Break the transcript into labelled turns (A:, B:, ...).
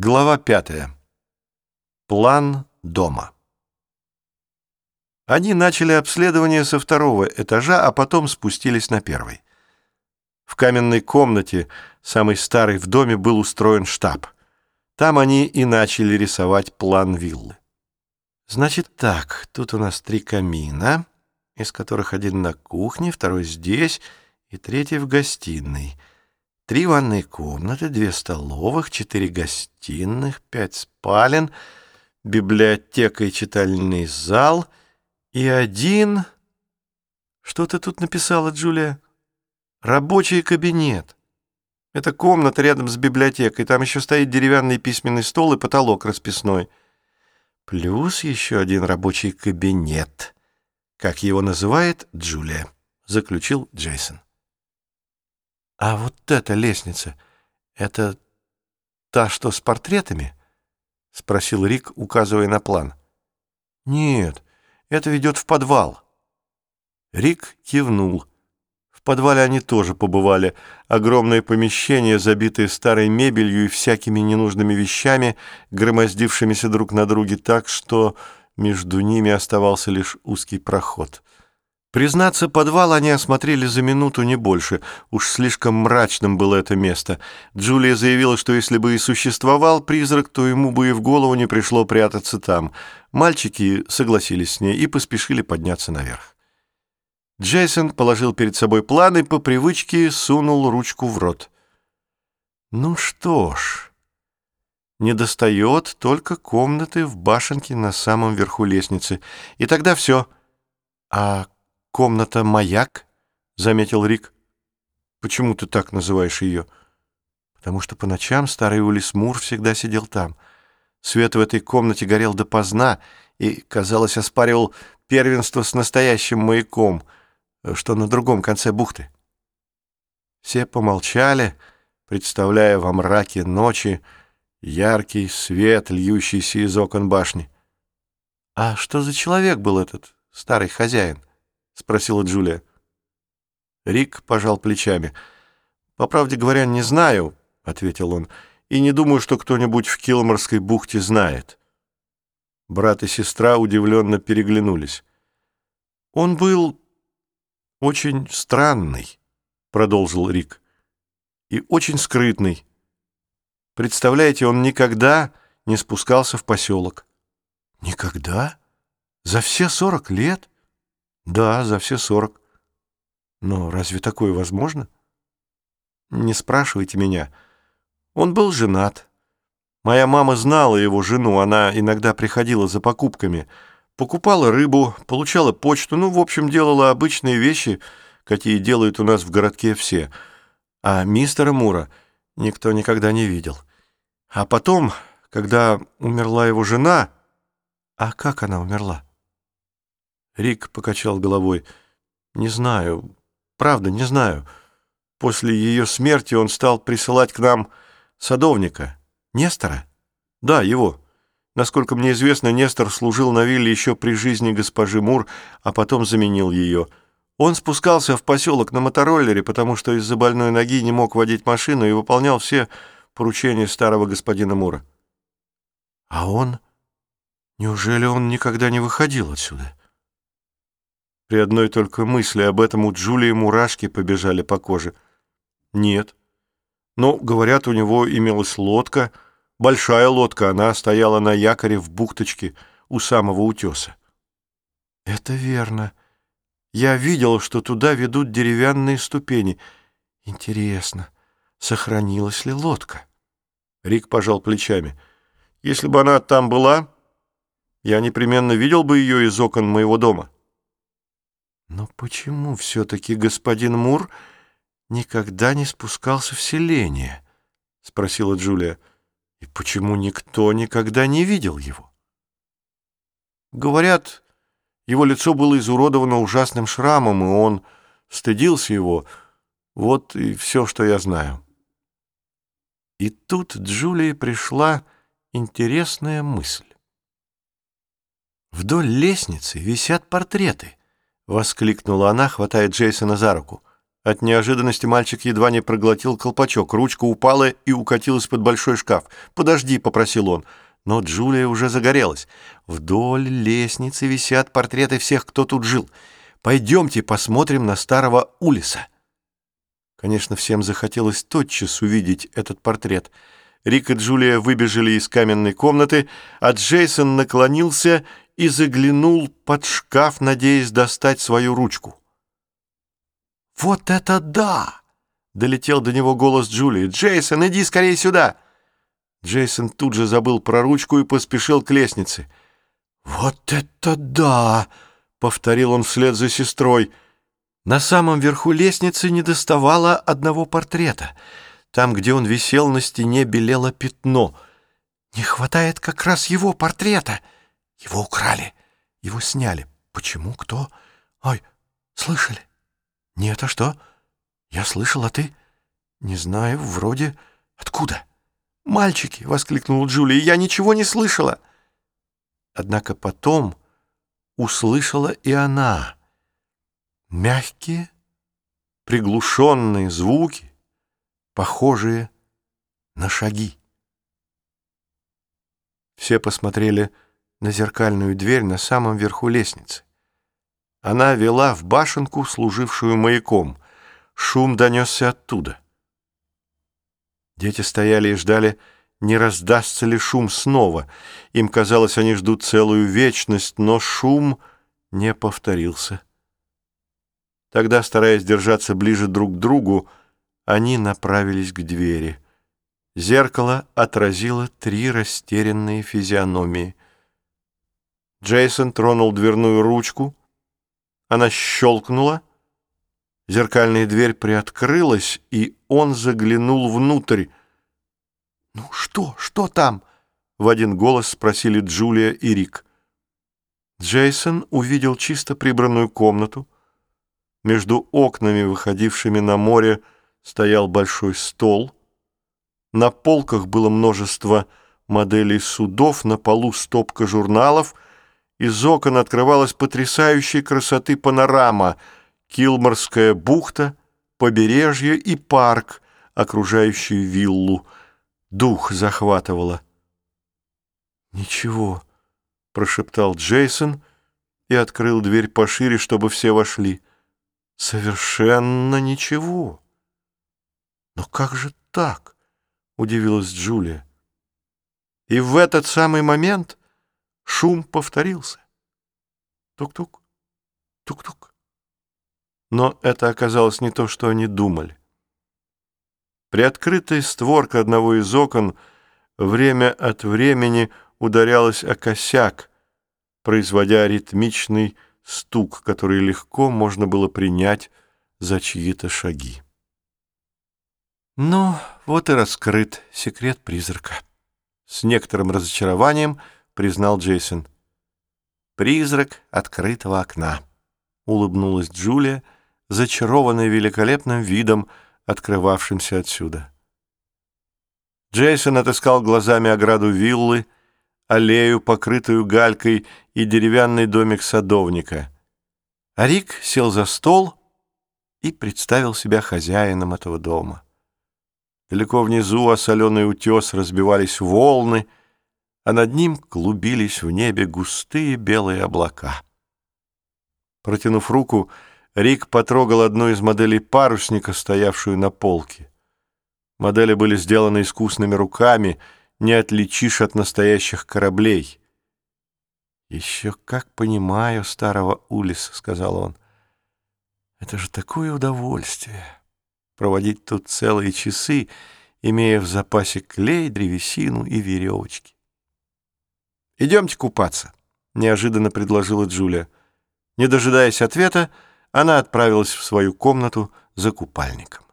A: Глава пятая. План дома. Они начали обследование со второго этажа, а потом спустились на первый. В каменной комнате, самой старой в доме, был устроен штаб. Там они и начали рисовать план виллы. Значит так, тут у нас три камина, из которых один на кухне, второй здесь и третий в гостиной — Три ванные комнаты, две столовых, четыре гостиных, пять спален, библиотека и читальный зал и один... Что ты тут написала, Джулия? Рабочий кабинет. Это комната рядом с библиотекой. Там еще стоит деревянный письменный стол и потолок расписной. Плюс еще один рабочий кабинет. Как его называет Джулия, заключил Джейсон. «А вот эта лестница, это та, что с портретами?» — спросил Рик, указывая на план. «Нет, это ведет в подвал». Рик кивнул. В подвале они тоже побывали. Огромное помещение, забитое старой мебелью и всякими ненужными вещами, громоздившимися друг на друге так, что между ними оставался лишь узкий проход — Признаться, подвал они осмотрели за минуту, не больше. Уж слишком мрачным было это место. Джулия заявила, что если бы и существовал призрак, то ему бы и в голову не пришло прятаться там. Мальчики согласились с ней и поспешили подняться наверх. Джейсон положил перед собой план и по привычке сунул ручку в рот. «Ну что ж...» Не достает только комнаты в башенке на самом верху лестницы. И тогда все. А комната «Маяк», — заметил Рик. «Почему ты так называешь ее?» «Потому что по ночам старый Улис Мур всегда сидел там. Свет в этой комнате горел допоздна и, казалось, оспаривал первенство с настоящим маяком, что на другом конце бухты». Все помолчали, представляя во мраке ночи яркий свет, льющийся из окон башни. «А что за человек был этот старый хозяин?» — спросила Джулия. Рик пожал плечами. «По правде говоря, не знаю», — ответил он, «и не думаю, что кто-нибудь в Килморской бухте знает». Брат и сестра удивленно переглянулись. «Он был очень странный», — продолжил Рик, «и очень скрытный. Представляете, он никогда не спускался в поселок». «Никогда? За все сорок лет?» Да, за все сорок. Но разве такое возможно? Не спрашивайте меня. Он был женат. Моя мама знала его жену, она иногда приходила за покупками. Покупала рыбу, получала почту, ну, в общем, делала обычные вещи, какие делают у нас в городке все. А мистера Мура никто никогда не видел. А потом, когда умерла его жена... А как она умерла? Рик покачал головой. «Не знаю. Правда, не знаю. После ее смерти он стал присылать к нам садовника. Нестора? Да, его. Насколько мне известно, Нестор служил на вилле еще при жизни госпожи Мур, а потом заменил ее. Он спускался в поселок на мотороллере, потому что из-за больной ноги не мог водить машину и выполнял все поручения старого господина Мура. А он? Неужели он никогда не выходил отсюда? При одной только мысли об этом у Джулии мурашки побежали по коже. Нет. Но, говорят, у него имелась лодка, большая лодка, она стояла на якоре в бухточке у самого утеса. Это верно. Я видел, что туда ведут деревянные ступени. Интересно, сохранилась ли лодка? Рик пожал плечами. Если бы она там была, я непременно видел бы ее из окон моего дома. Но почему все-таки господин Мур никогда не спускался в селение? — спросила Джулия. — И почему никто никогда не видел его? Говорят, его лицо было изуродовано ужасным шрамом, и он стыдился его. Вот и все, что я знаю. И тут Джулии пришла интересная мысль. Вдоль лестницы висят портреты. — воскликнула она, хватая Джейсона за руку. От неожиданности мальчик едва не проглотил колпачок. Ручка упала и укатилась под большой шкаф. «Подожди», — попросил он. Но Джулия уже загорелась. Вдоль лестницы висят портреты всех, кто тут жил. Пойдемте посмотрим на старого Улиса. Конечно, всем захотелось тотчас увидеть этот портрет. Рик и Джулия выбежали из каменной комнаты, а Джейсон наклонился и заглянул под шкаф, надеясь достать свою ручку. «Вот это да!» — долетел до него голос Джулии. «Джейсон, иди скорее сюда!» Джейсон тут же забыл про ручку и поспешил к лестнице. «Вот это да!» — повторил он вслед за сестрой. На самом верху лестницы не доставало одного портрета. Там, где он висел на стене, белело пятно. Не хватает как раз его портрета. Его украли, его сняли. Почему? Кто? Ой, слышали? Нет, а что? Я слышал, а ты? Не знаю, вроде... Откуда? «Мальчики!» — воскликнула Джулия. «Я ничего не слышала!» Однако потом услышала и она. Мягкие, приглушенные звуки, похожие на шаги. Все посмотрели на зеркальную дверь на самом верху лестницы. Она вела в башенку, служившую маяком. Шум донесся оттуда. Дети стояли и ждали, не раздастся ли шум снова. Им казалось, они ждут целую вечность, но шум не повторился. Тогда, стараясь держаться ближе друг к другу, они направились к двери. Зеркало отразило три растерянные физиономии. Джейсон тронул дверную ручку. Она щелкнула — Зеркальная дверь приоткрылась, и он заглянул внутрь. «Ну что, что там?» — в один голос спросили Джулия и Рик. Джейсон увидел чисто прибранную комнату. Между окнами, выходившими на море, стоял большой стол. На полках было множество моделей судов, на полу стопка журналов. Из окон открывалась потрясающей красоты панорама — Килморская бухта, побережье и парк, окружающий виллу. Дух захватывало. «Ничего», — прошептал Джейсон и открыл дверь пошире, чтобы все вошли. «Совершенно ничего». «Но как же так?» — удивилась Джулия. И в этот самый момент шум повторился. Тук-тук, тук-тук. Но это оказалось не то, что они думали. Приоткрытая створка одного из окон время от времени ударялась о косяк, производя ритмичный стук, который легко можно было принять за чьи-то шаги. Ну, вот и раскрыт секрет призрака. С некоторым разочарованием признал Джейсон. «Призрак открытого окна», — улыбнулась Джулия, — зачарованный великолепным видом, открывавшимся отсюда. Джейсон отыскал глазами ограду виллы, аллею, покрытую галькой, и деревянный домик садовника. А Рик сел за стол и представил себя хозяином этого дома. Далеко внизу о соленый утес разбивались волны, а над ним клубились в небе густые белые облака. Протянув руку, Рик потрогал одну из моделей парусника, стоявшую на полке. Модели были сделаны искусными руками, не отличишь от настоящих кораблей. «Еще как понимаю старого Улиса», — сказал он. «Это же такое удовольствие — проводить тут целые часы, имея в запасе клей, древесину и веревочки». «Идемте купаться», — неожиданно предложила Джулия. Не дожидаясь ответа, она отправилась в свою комнату за купальником.